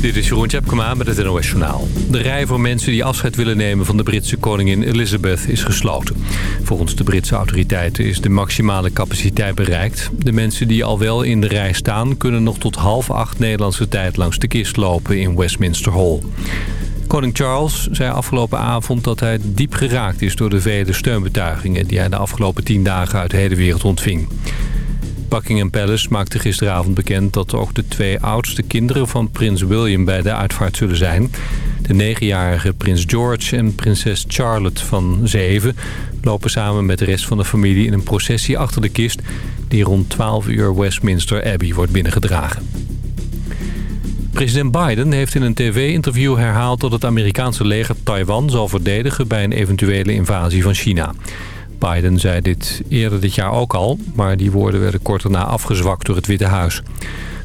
Dit is Jeroen Tjepkema met het NOS Journaal. De rij voor mensen die afscheid willen nemen van de Britse koningin Elizabeth is gesloten. Volgens de Britse autoriteiten is de maximale capaciteit bereikt. De mensen die al wel in de rij staan... kunnen nog tot half acht Nederlandse tijd langs de kist lopen in Westminster Hall. Koning Charles zei afgelopen avond dat hij diep geraakt is... door de vele steunbetuigingen die hij de afgelopen tien dagen uit de hele wereld ontving. Buckingham Palace maakte gisteravond bekend dat ook de twee oudste kinderen van prins William bij de uitvaart zullen zijn. De negenjarige prins George en prinses Charlotte van zeven lopen samen met de rest van de familie in een processie achter de kist die rond 12 uur Westminster Abbey wordt binnengedragen. President Biden heeft in een tv-interview herhaald dat het Amerikaanse leger Taiwan zal verdedigen bij een eventuele invasie van China. Biden zei dit eerder dit jaar ook al, maar die woorden werden kort daarna afgezwakt door het Witte Huis.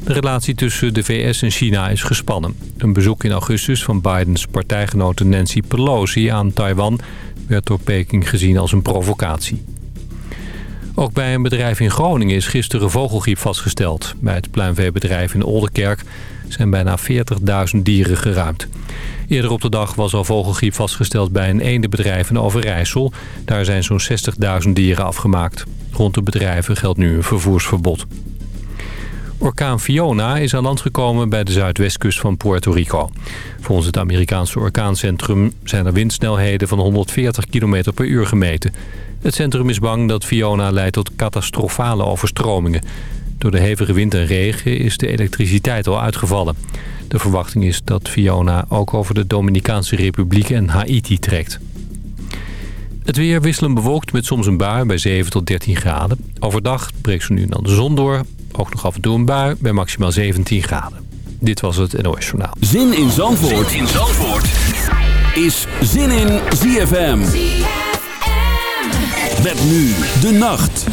De relatie tussen de VS en China is gespannen. Een bezoek in augustus van Bidens partijgenote Nancy Pelosi aan Taiwan werd door Peking gezien als een provocatie. Ook bij een bedrijf in Groningen is gisteren vogelgriep vastgesteld. Bij het pluimveebedrijf in Oldenkerk zijn bijna 40.000 dieren geruimd. Eerder op de dag was al vogelgriep vastgesteld bij een eendenbedrijf in Overijssel. Daar zijn zo'n 60.000 dieren afgemaakt. Rond de bedrijven geldt nu een vervoersverbod. Orkaan Fiona is aan land gekomen bij de zuidwestkust van Puerto Rico. Volgens het Amerikaanse orkaancentrum zijn er windsnelheden van 140 km per uur gemeten. Het centrum is bang dat Fiona leidt tot catastrofale overstromingen. Door de hevige wind en regen is de elektriciteit al uitgevallen. De verwachting is dat Fiona ook over de Dominicaanse Republiek en Haiti trekt. Het weer wisselen bewolkt met soms een bui bij 7 tot 13 graden. Overdag breekt ze nu dan de zon door. Ook nog af en toe een bui bij maximaal 17 graden. Dit was het NOS Journaal. Zin in Zandvoort, zin in Zandvoort. is Zin in ZFM. ZFM. Met nu de nacht.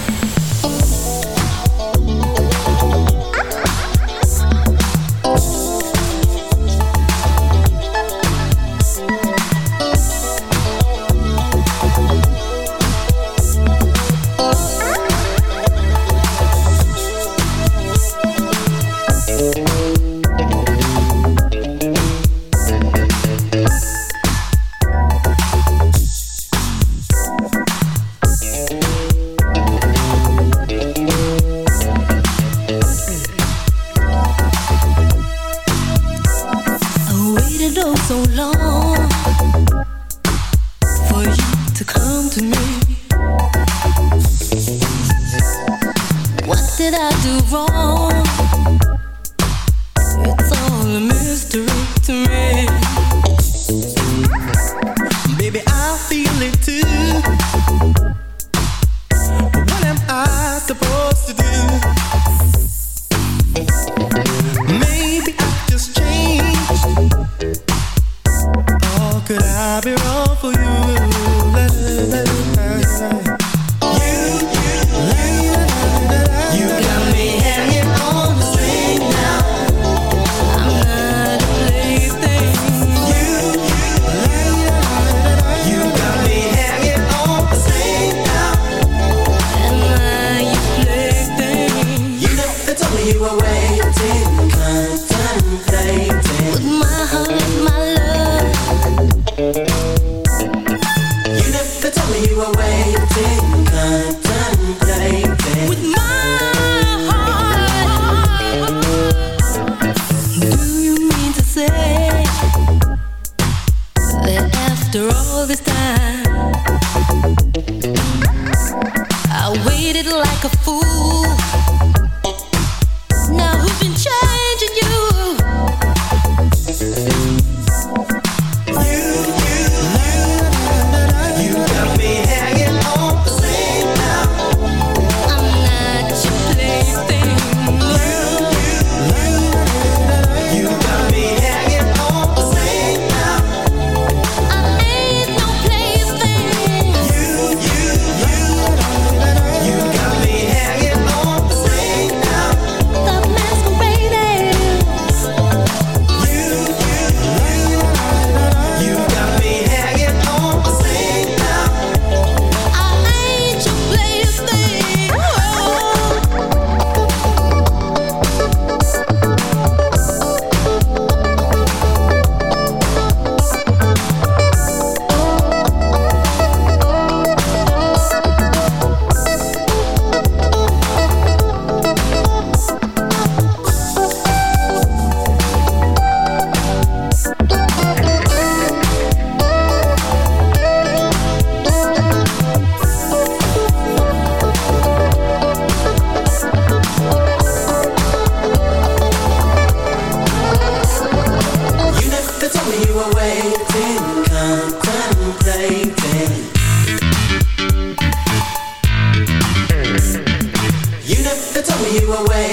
you away.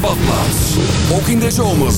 badplaats. Ook in de zomer.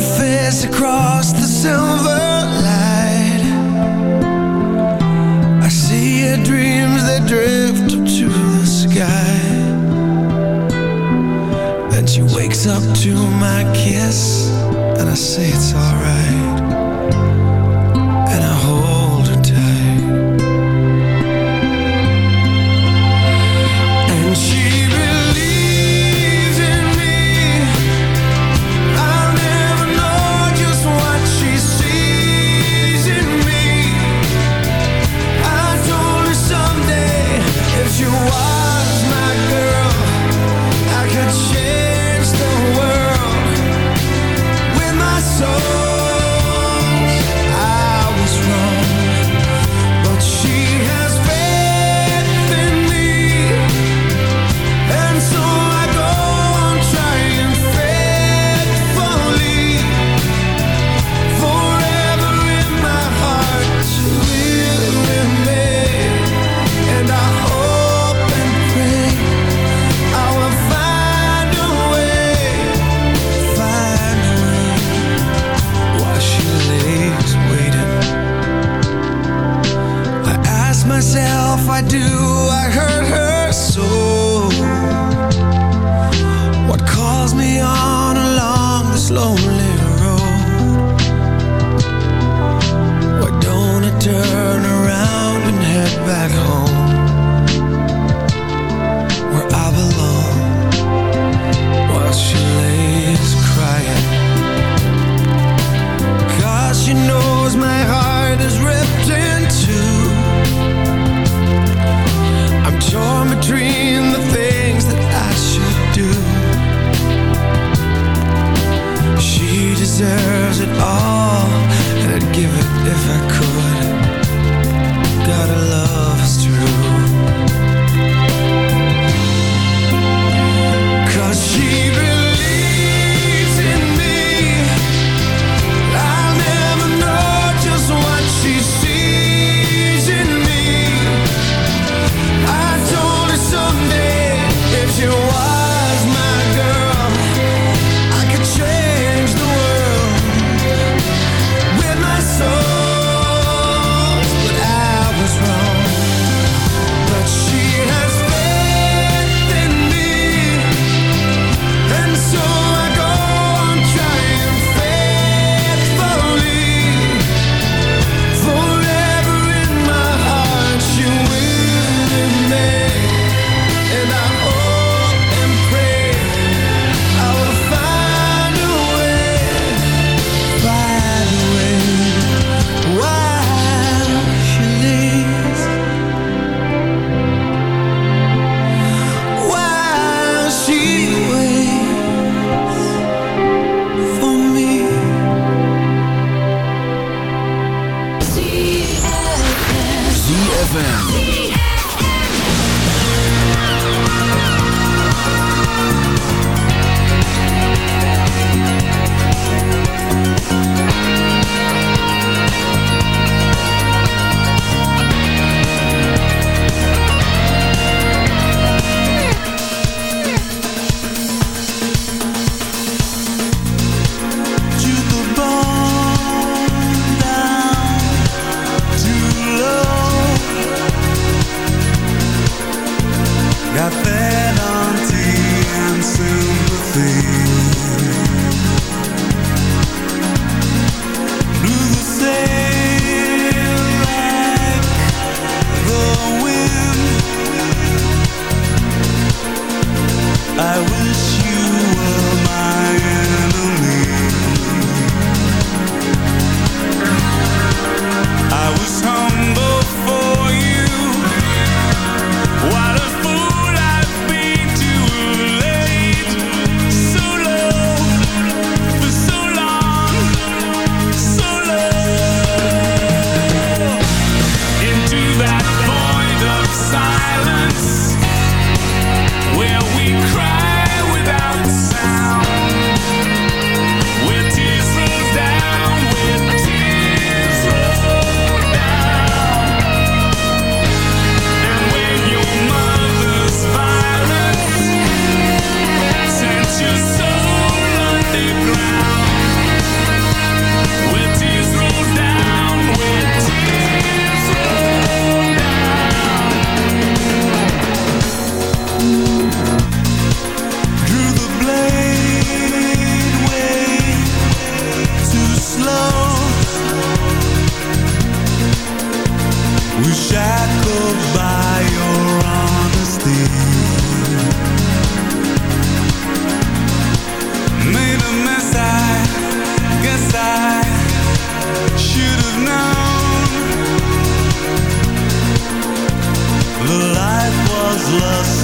surface across the silver light. I see your dreams that drift up to the sky. Then she wakes up to my kiss And I say it's alright. love.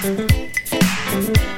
MUZIEK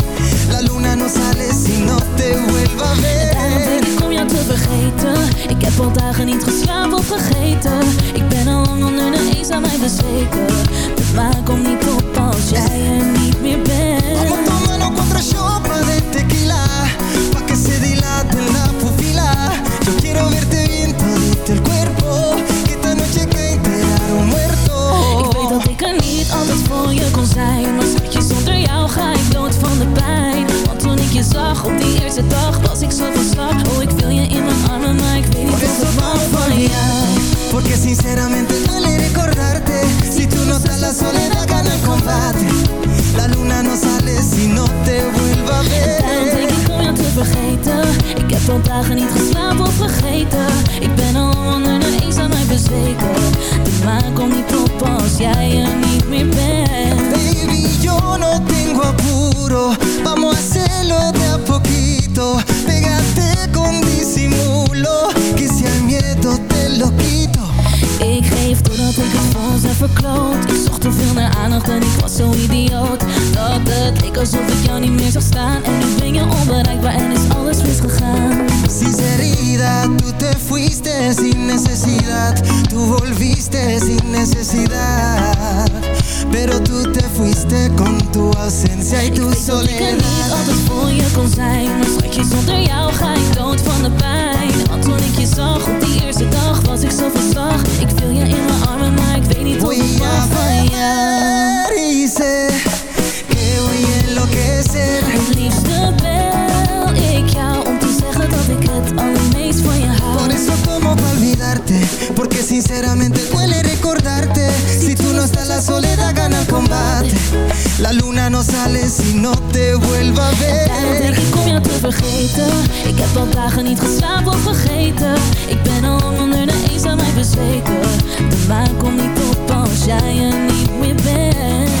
La luna no sale si no te vuelva a Daarom ver denk ik om jou te vergeten. Ik heb al dagen niet geslapen of vergeten. Ik ben al lang onder de eens aan mij bezweken. De maan komt niet op als jij er niet meer bent. Vamos tomando contra chopa de tequila. Pa' que se dilate la pupila. Yo quiero verte bien todito el cuerpo. Que esta noche cae enterado muerto Ik weet dat ik er niet altijd voor je kon zijn. Maar zonder jou ga ik dood van de pijn. Want toen ik je zag op die eerste dag Was ik zo van slag. Oh, ik wil je in mijn armen Maar ik weet niet of ik pa' van jou. Porque sinceramente duele recordarte. Si tú no estás la soledad gana el combate La luna no sale si no te vuelva a Daarom denk ver ik om jou te vergeten. Ik heb al dagen niet geslapen of vergeten. Ik ben al onder de eens aan mij bezweken. De maan komt niet op als jij er niet meer bent. Baby, yo no tengo apuro. Vamos a hacerlo de a poquito. Pégate con disimulo Que si al miedo te lo quito. Ik geef doordat ik het ons heb verkloot. Ik zocht te veel naar aandacht en ik alsof ik jou niet meer zag staan. En nu ben je onbereikbaar en is alles misgegaan. Sinceridad, tú te fuiste sin necesidad. Tú volviste sin necesidad. Pero tú te fuiste con tu ausencia y Ik tu weet dat ik er niet soledad altijd voor je kon zijn. Maar schatje, zonder jou ga ik dood van de pijn. Want toen ik je zag op die eerste dag Was ik zo van slag Ik viel je in mijn armen, maar ik weet niet of ik van ver Het liefste bel ik jou Om te zeggen dat ik het allermeest van je Por hou eso tomo pa' olvidarte Porque sinceramente duele recordarte Si tú no estás la soledad gana el combate La luna no sale si no te vuelvo a ver. Daarom denk ik om jou te vergeten. Ik heb al dagen niet geslapen of vergeten. Ik ben al lang onder de eenzaamheid bezweken. De maan komt niet op als jij er niet meer bent.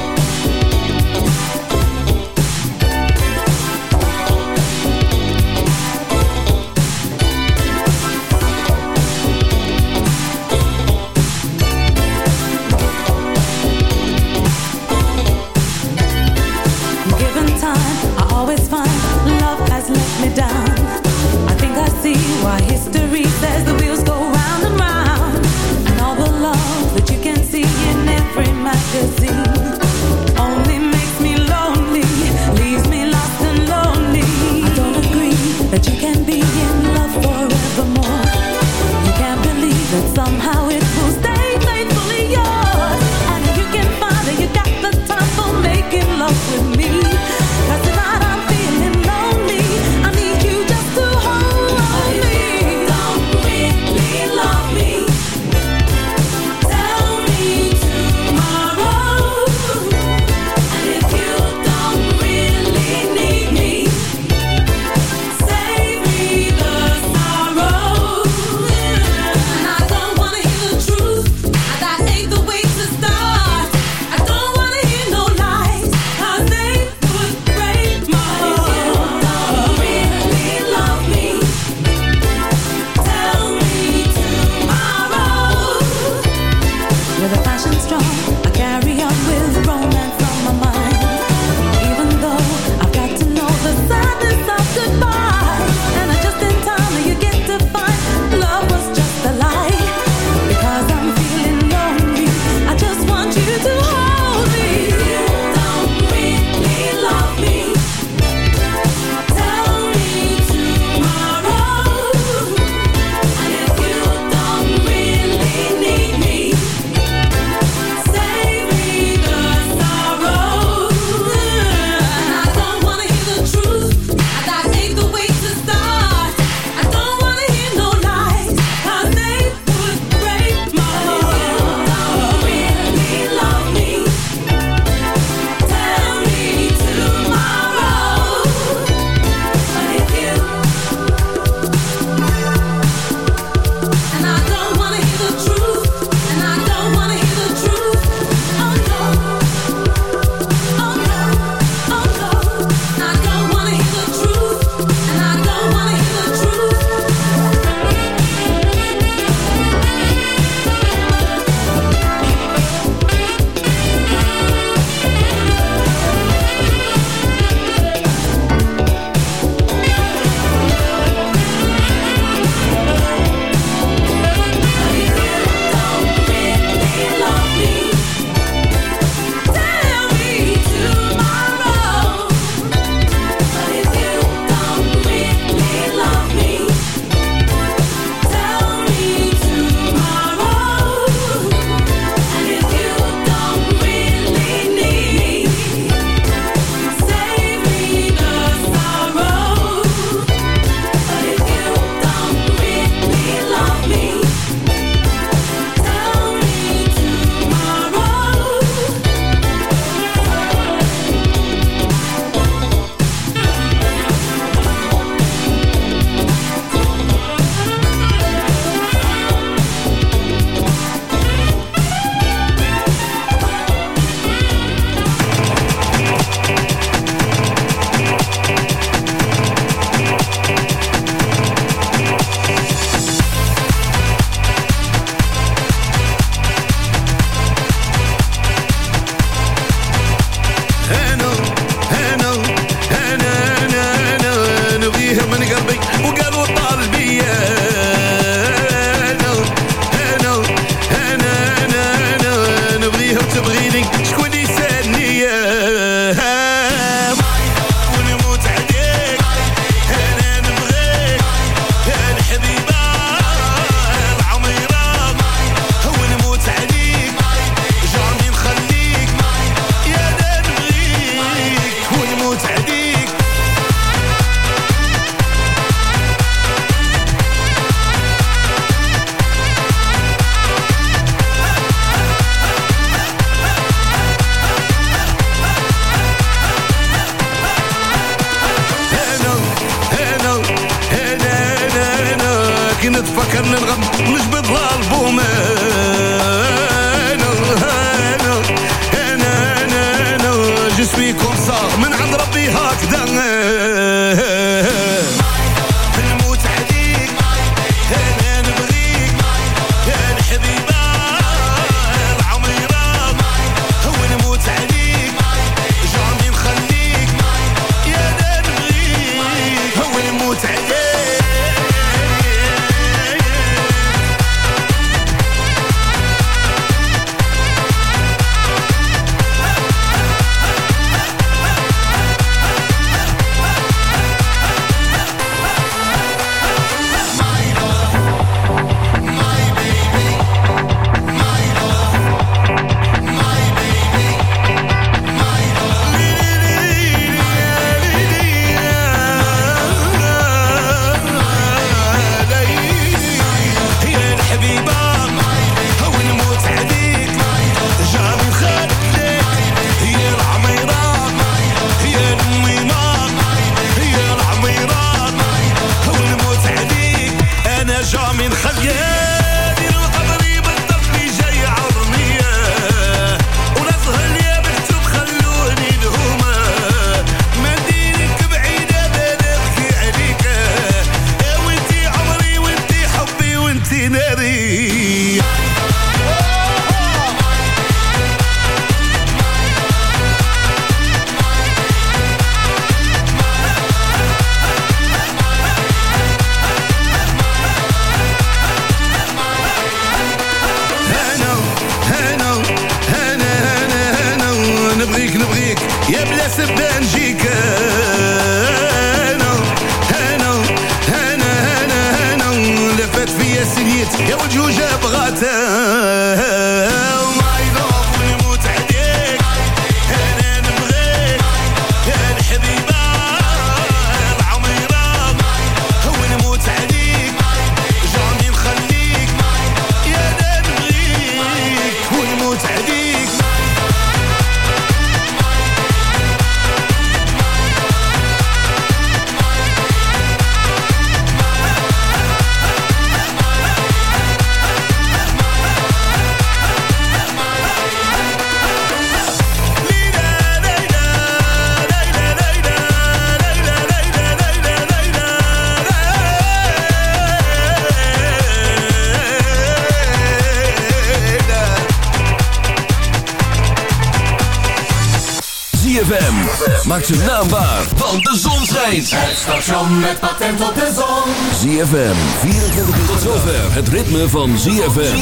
maakt zijn naambaar. Want de zon schijnt. Het station met patent op de zon. ZFM. 24. Tot zover het ritme van ZFM.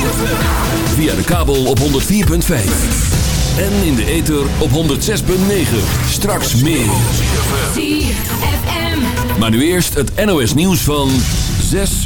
Via de kabel op 104.5. En in de ether op 106.9. Straks meer. ZFM. Maar nu eerst het NOS nieuws van 6